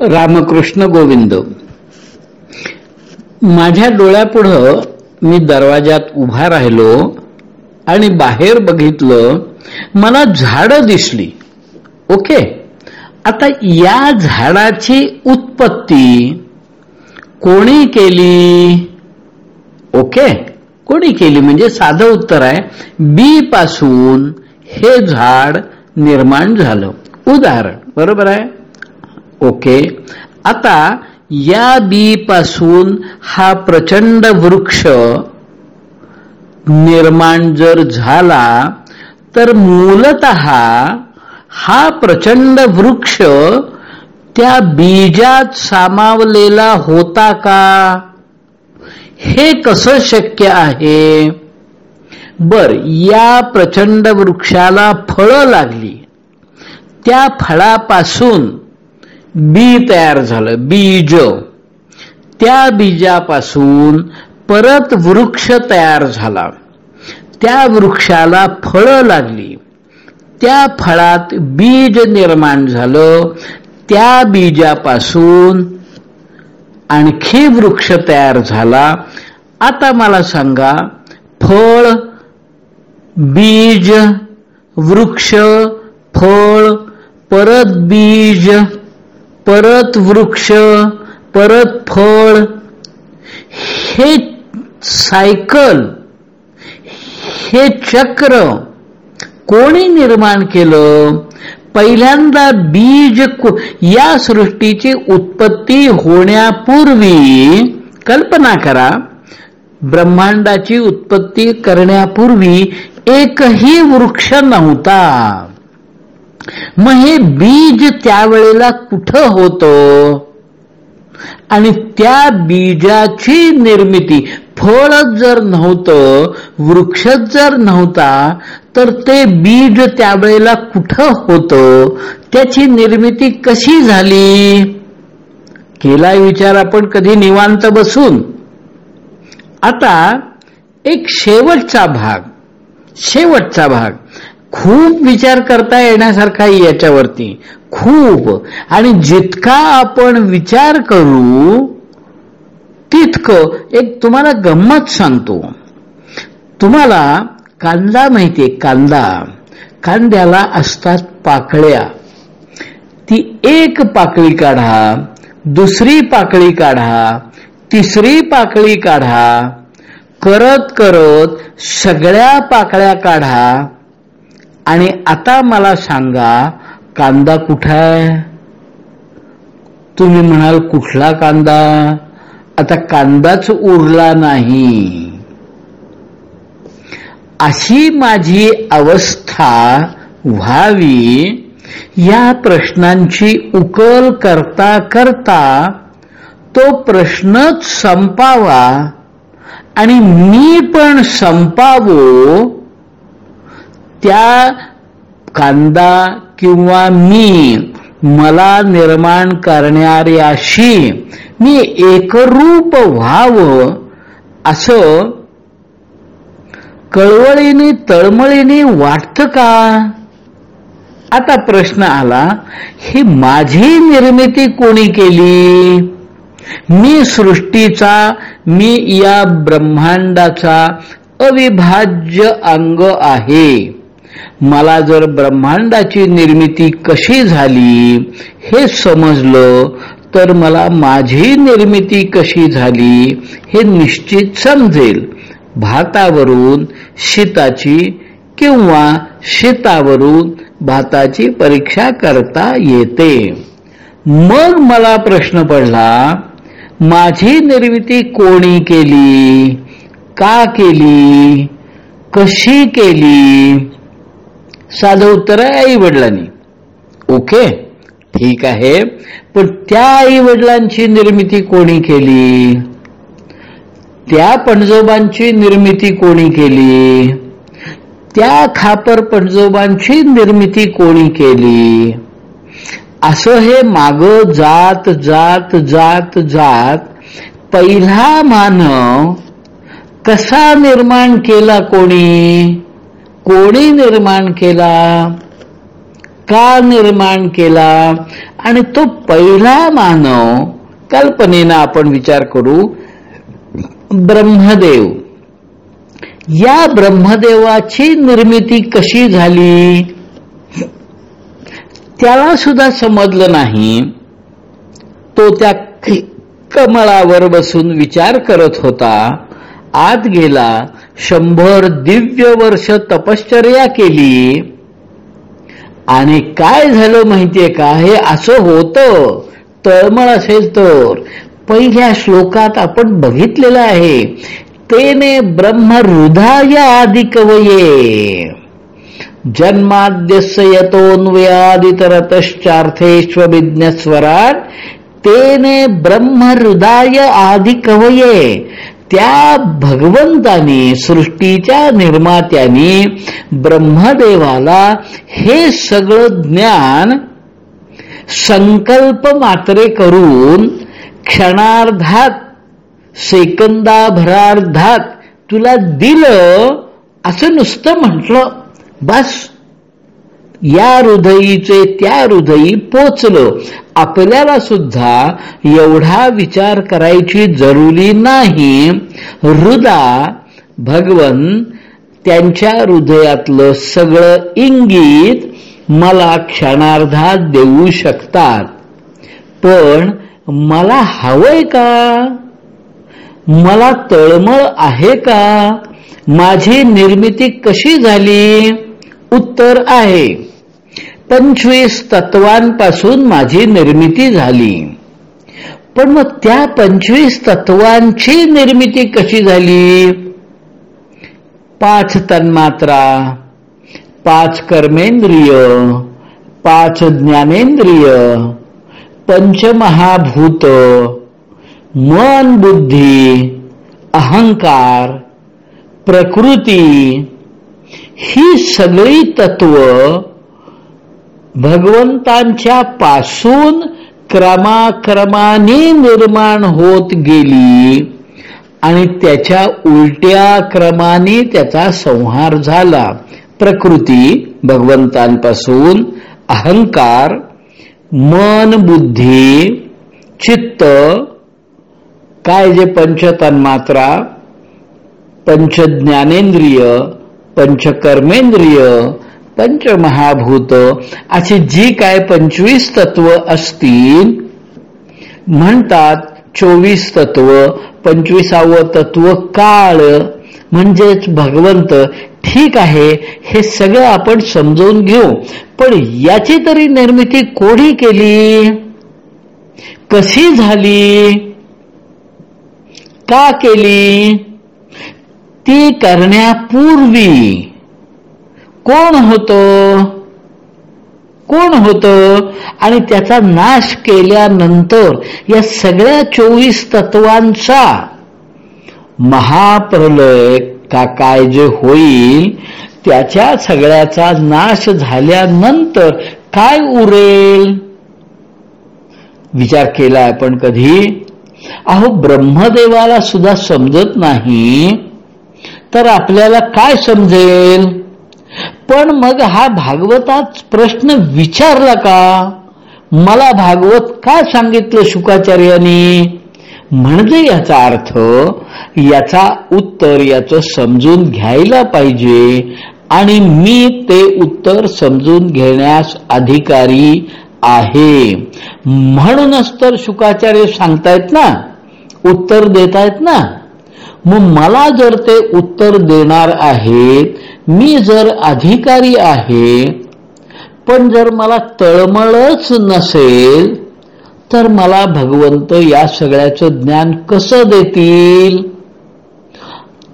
रामकृष्ण गोविंद. माझ्या डोळ्यापुढं मी दरवाजात उभा राहिलो आणि बाहेर बघितलं मला झाडं दिसली. ओके? आता या झाडाची उत्पत्ती कोणी केली? ओके? कोणी केली? म्हणजे साधं उत्तर आहे बी पासून हे झाड निर्माण झालं. उदाहरण बरोबर आहे? ओके. आता या बी पासून हा प्रचंड वृक्ष निर्माण जर झाला तर मूलत हा प्रचंड वृक्ष त्या बीजात सामावलेला होता का? हे कसं शक्य आहे? बर या प्रचंड वृक्षाला फळं लागली. त्या फळापासून बी तयार झालं बीज. त्या बीजापासून परत वृक्ष तयार झाला. त्या वृक्षाला फळं लागली. त्या फळात बीज निर्माण झालं. त्या बीजापासून आणखी वृक्ष तयार झाला. आता मला सांगा फळ बीज वृक्ष फळ परत बीज परत वृक्ष परत फळ हे सायकल हे चक्र कोणी निर्माण केलं? पहिल्यांदा बीज या सृष्टीची उत्पत्ती होण्यापूर्वी कल्पना करा. ब्रह्मांडाची उत्पत्ती करण्यापूर्वी एकही वृक्ष नव्हता. मग हे बीज त्यावेळेला कुठं होतं? आणि त्या बीजाची निर्मिती फळच जर नव्हतं वृक्षच जर नव्हता तर ते बीज त्यावेळेला कुठं होतं? त्याची निर्मिती कशी झाली? केला विचार आपण कधी निवांत बसून. आता एक शेवटचा भाग शेवटचा भाग. खूप विचार करता येण्यासारखा याच्यावरती. खूप. आणि जितका आपण विचार करू तितकं एक तुम्हाला गंमत सांगतो. तुम्हाला कांदा माहितीये कांदा. कांद्याला असतात पाकळ्या. ती एक पाकळी काढा दुसरी पाकळी काढा तिसरी पाकळी काढा करत करत सगळ्या पाकळ्या काढा. आणि आता मला सांगा कांदा कुठाय तुम्ही म्हणाल कुठला कांदा? आता कांदाच उरला नाही. अशी माझी अवस्था व्हावी या प्रश्नांची उकल करता करता तो प्रश्नच संपावा आणि मी पण संपावो त्या कांदा किंवा मी मला निर्माण करणाऱ्याशी मी एकरूप व्हावं असं कळवळीने तळमळीने वाटतं का? आता प्रश्न आला ही माझी निर्मिती कोणी केली? मी सृष्टीचा मी या ब्रह्मांडाचा अविभाज्य अंग आहे. मला जर ब्रह्मांडाची निर्मिती कशी झाली हे समजलं तर मला माझी निर्मिती कशी झाली हे निश्चित समजेल. भातावरून शीताची किंवा शीतावरून भाताची परीक्षा करता येते. मग मला प्रश्न पडला माझी निर्मिती कोणी केली? का केली? कशी केली? साधं उत्तर आहे आई वडिलांनी ओके ठीक आहे. पण त्या आई वडिलांची निर्मिती कोणी केली? त्या पणजोबांची निर्मिती कोणी केली? त्या खापर पणजोबांची निर्मिती कोणी केली? असं हे माग जात जात जात जात पहिला मानव कसा निर्माण केला कोणी? कोणी निर्माण केला? का निर्माण केला? आणि तो पहिला मानव कल्पनेनं आपण विचार करू ब्रह्मदेव. या ब्रह्मदेवाची निर्मिती कशी झाली? त्याला सुद्धा समजलं नाही. तो त्या कमळावर बसून विचार करत होता. आत गेला शंभर दिव्य वर्ष तपश्चर्या केली. आणि काय झालं माहितीये का? हे असं होतं. तळमळ असेल तर. पहिल्या श्लोकात आपण बघितलेलं आहे तेने ब्रह्म हृदय आदि कवये जन्माद्यस्य यतोन्वयादितरतश्चार्थेष्वभिज्ञस्वराट तेने ब्रह्म हृदय आदि कवये त्या भगवंतानी सृष्टीच्या निर्मात्याने ब्रह्मदेवाला हे सगळं ज्ञान संकल्प मात्रे करून क्षणार्धात सेकंदाभरार्धात तुला दिलं असं नुसतं म्हटलं. बस. या हृदयीचे त्या हृदयी पोचलं. आपल्याला सुद्धा एवढा विचार करायची जरुरी नाही. हृदा भगवन त्यांच्या हृदयातलं सगळं इंगित मला क्षणार्धात देऊ शकतात. पण मला हवंय का? मला तळमळ आहे का? माझी निर्मिती कशी झाली? उत्तर आहे. पंचवीस तत्वांपासून माझी निर्मिती झाली. पण मग त्या पंचवीस तत्वांची निर्मिती कशी झाली? पाच तन्मात्रा पाच कर्मेंद्रिय पाच ज्ञानेंद्रिय पंचमहाभूत मन बुद्धी अहंकार प्रकृती ही सगळी तत्व भगवंतांच्या पासून क्रमाक्रमाने निर्माण होत गेली आणि त्याच्या उलट्या क्रमाने त्याचा संहार झाला. प्रकृती भगवंतांपासून अहंकार मन बुद्धी चित्त काय जे पंचतन्मात्रा पंचज्ञानेंद्रिय पंचकर्मेंद्रिय पंचमहाभूत. अशी जी काय पंचवीस तत्व असतील म्हणतात चोवीस तत्व पंचवीसावं तत्व काळ म्हणजेच भगवंत ठीक आहे हे सगळं आपण समजून घेऊ. पण याची तरी निर्मिती कोणी केली? कशी झाली? का केली? ती करण्यापूर्वी. कोण होतो? कोण होत? आणि त्याचा नाश केल्यानंतर या सगळ्या चोवीस तत्वांचा महाप्रलय का काय जे होईल त्याच्या सगळ्याचा नाश झाल्यानंतर काय उरेल? विचार केला आपण कधी? अहो ब्रह्मदेवाला सुद्धा समजत नाही तर आपल्याला काय समजेल? पण मग हा भागवताच प्रश्न विचारला का? मला भागवत का सांगितलं शुकाचार्याने? म्हणजे याचा अर्थ याचा उत्तर याचं समजून घ्यायला पाहिजे आणि मी ते उत्तर समजून घेण्यास अधिकारी आहे. म्हणूनच तर शुकाचार्य सांगतायत ना उत्तर देतायत ना. मग मला जर ते उत्तर देणार आहेत मी जर अधिकारी आहे पण जर मला तळमळच नसेल तर मला भगवंत या सगळ्याचं ज्ञान कसं देतील?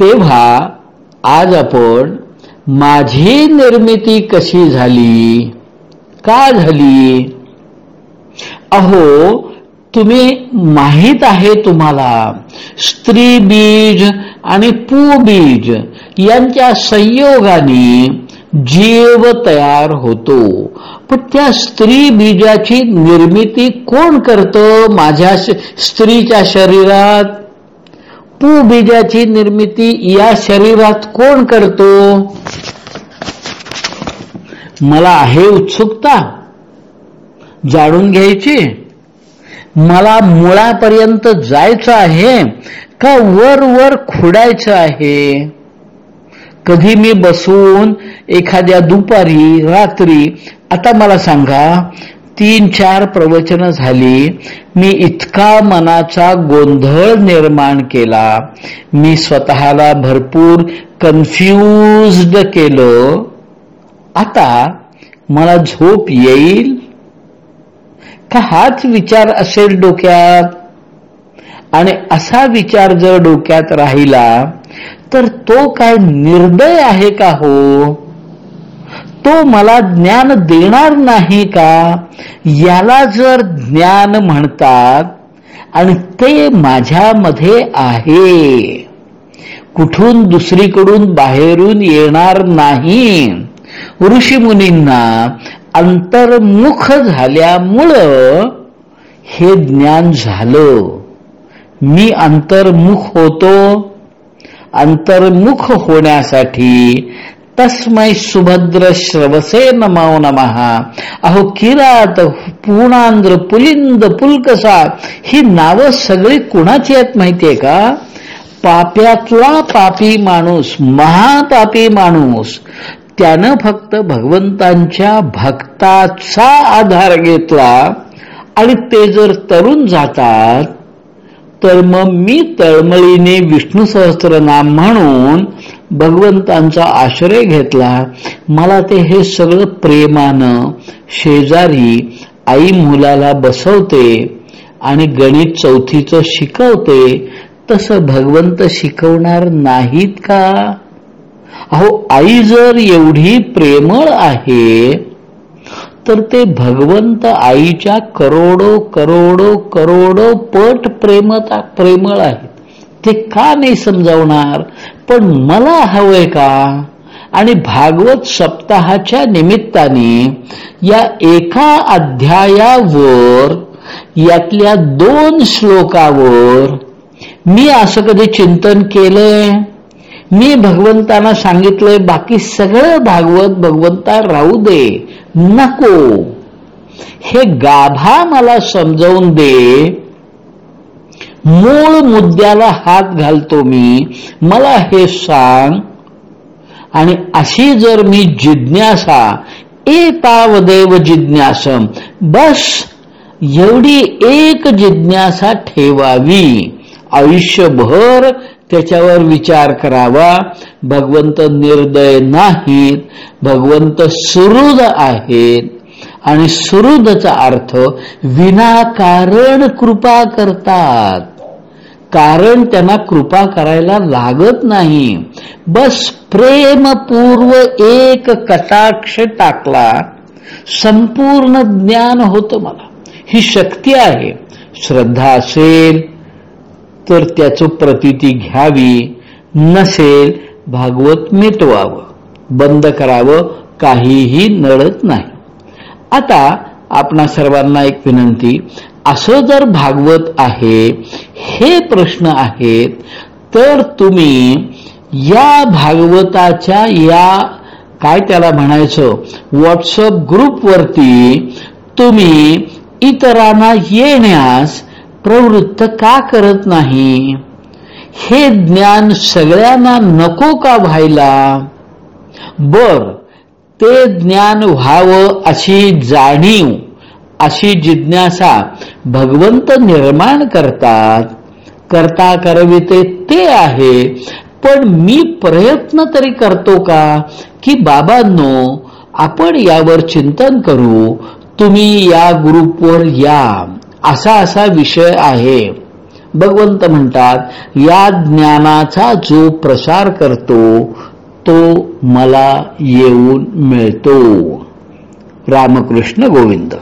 तेव्हा आज आपण माझी निर्मिती कशी झाली? का झाली? अहो तुम्ही माहीत आहे तुम्हाला स्त्री बीज आणि बीज यांच्या संयोगाने जीव तयार होतो. पण त्या स्त्री बीजाची निर्मिती कोण करतं? माझ्या स्त्रीच्या शरीरात? पू बीजाची निर्मिती या शरीरात कोण करतो? मला आहे उत्सुकता. जाणून घ्यायची? मला मुळापर्यंत जायचं आहे का वर वर खुडायचं आहे? कधी मी बसून एखाद्या दुपारी रात्री आता मला सांगा तीन चार प्रवचन झाली मी इतका मनाचा गोंधळ निर्माण केला. मी स्वतःला भरपूर कन्फ्युज केलं. आता मला झोप येईल? का हाच विचार असेल डोक्यात. आणि असा विचार जर डोक्यात राहिला तर तो काय निर्दय आहे का हो? तो मला ज्ञान देणार नाही का? याला जर ज्ञान म्हणतात आणि ते माझ्यामध्ये आहे. कुठून दुसरीकडून बाहेरून येणार नाही. ऋषीमुनींना अंतर्मुख झाल्यामुळं हे ज्ञान झालं. मी अंतर्मुख होतो. अंतर्मुख होण्यासाठी तस्मै सुभद्र श्रवसे नमो नमहा अहो किरात पूर्णांध्र पुलिंद पुलकसा ही नावं सगळी कुणाची आहेत माहितीये का? पाप्यातला पापी माणूस महापापी माणूस. त्यानं फक्त भगवंतांच्या भक्ताचा आधार घेतला आणि ते जर तरुण जातात तर मग मी तळमळीने विष्णू सहस्त्रनाम म्हणून भगवंतांचा आश्रय घेतला. मला ते हे सगळं प्रेमानं शेजारी आई मुलाला बसवते आणि गणित चौथीचं शिकवते. तसं भगवंत शिकवणार नाहीत का? अहो आई जर एवढी प्रेमळ आहे तर ते भगवंत आईच्या करोडो करोडो करोडो पट प्रेमता प्रेमळ आहेत. ते का नाही समजावणार? पण मला हवंय का? आणि भागवत सप्ताहाच्या निमित्ताने या एका अध्यायावर यातल्या दोन श्लोकावर मी असं कधी चिंतन केलंय? मी भगवंताना सांगितलंय बाकी सगळं भागवत भगवंता राहू दे. नको. हे गाभा मला समजावून दे. मूळ मुद्द्याला हात घालतो मी. मला हे सांग. आणि अशी जर मी जिज्ञासा एतावदेव जिज्ञासम बस एवढी एक जिज्ञासा ठेवावी. आयुष्यभर त्याच्यावर विचार करावा. भगवंत निर्दय नाहीत. भगवंत सुहृद आहेत. आणि सुहृदचा अर्थ विनाकारण कृपा करतात. कारण त्यांना कृपा करायला लागत नाही. बस प्रेमपूर्व एक कटाक्ष टाकला. संपूर्ण ज्ञान होतं मला. ही शक्ती आहे. श्रद्धा असेल तर त्याचं प्रतिती घ्यावी. नसेल भागवत मिटवावं. बंद करावं. काहीही नडत नाही. आता आपणा सर्वांना एक विनंती. असं जर भागवत आहे हे प्रश्न आहेत तर तुम्ही या भागवताच्या या काय त्याला म्हणायचं? व्हॉट्सअप ग्रुपवरती तुम्ही इतरांना येण्यास प्रवृत्त का करत नाही? हे ज्ञान सगळ्यांना नको का व्हायला? बर ते ज्ञान व्हावं अशी जाणीव अशी जिज्ञासा भगवंत निर्माण करतात. करता करविते ते आहे पण मी प्रयत्न तरी करतो का? की बाबांनो आपण यावर चिंतन करू तुम्ही या ग्रुपवर या. असा असा विषय आहे. भगवंत म्हणतात या ज्ञानाचा जो प्रसार करतो तो मला येऊन मिळतो. रामकृष्ण गोविंद.